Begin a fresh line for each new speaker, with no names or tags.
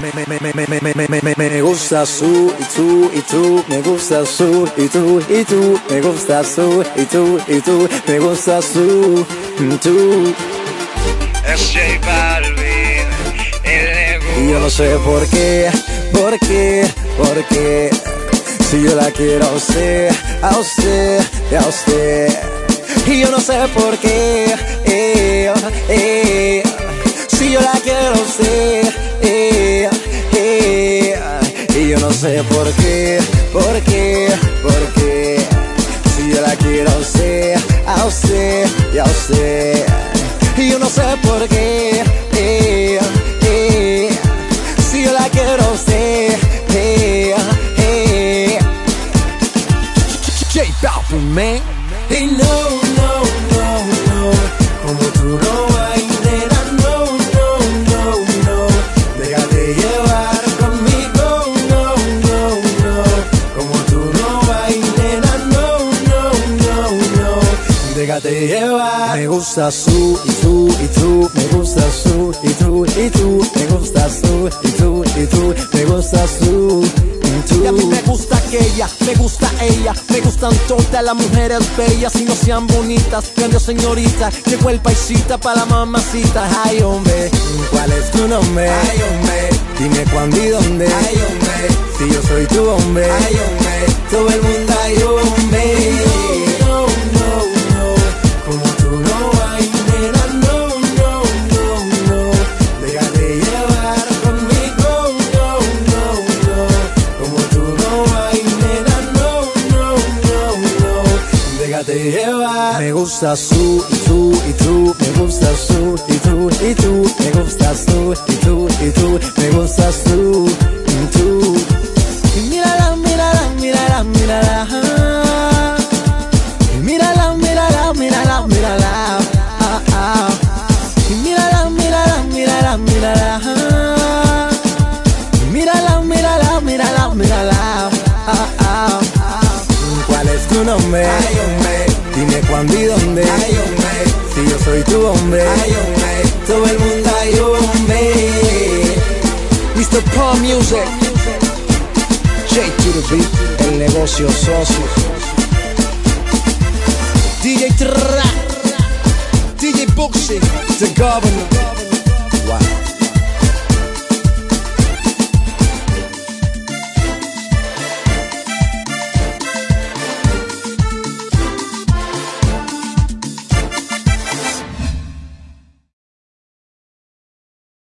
Me, me, me, me, me, me, me, me, me gusta su y tú y tú, me gusta su y tú y tú, me gusta su y tú y tú, me gusta su y tú.
Es J Balvin,
Y yo no sé por qué, por qué, por qué. Si yo la quiero a usted, a usted, a usted. Y yo no sé por qué, eh, eh. Sé por qué, por qué, por qué. Si yo la quiero a usted, a usted, y. Y yo no sé por qué, eh, eh. Si yo la quiero a usted, eh, eh. J Balvin, man.
Y no, no, no, no, déjate llevar.
Me gusta su y tú y tú, me gusta su y tú y tú, me gusta su y tú y tú, me gusta su y tú.
Y a mí me gusta aquella, me gusta ella, me gustan todas las mujeres bellas y no sean bonitas, grandes señoritas, llegó el paisita para la mamacita, ay hombre,
¿Cuál es tu nombre?
Ay, hombre,
Dime cuándo y dónde.
ay, hombre,
Si yo soy tu hombre.
ay, hombre, todo el mundo hay hombre.
Me gusta su y ¿Cuál es tu nombre?
Ay, hombre,
Dime cuándo y dónde.
ay, hombre,
Si yo soy tu hombre.
ay, hombre, todo el mundo hay hombre.
Mr. Paul Music, J to the beat, el negocio socio. DJ Tra, DJ Buxy, The Governor.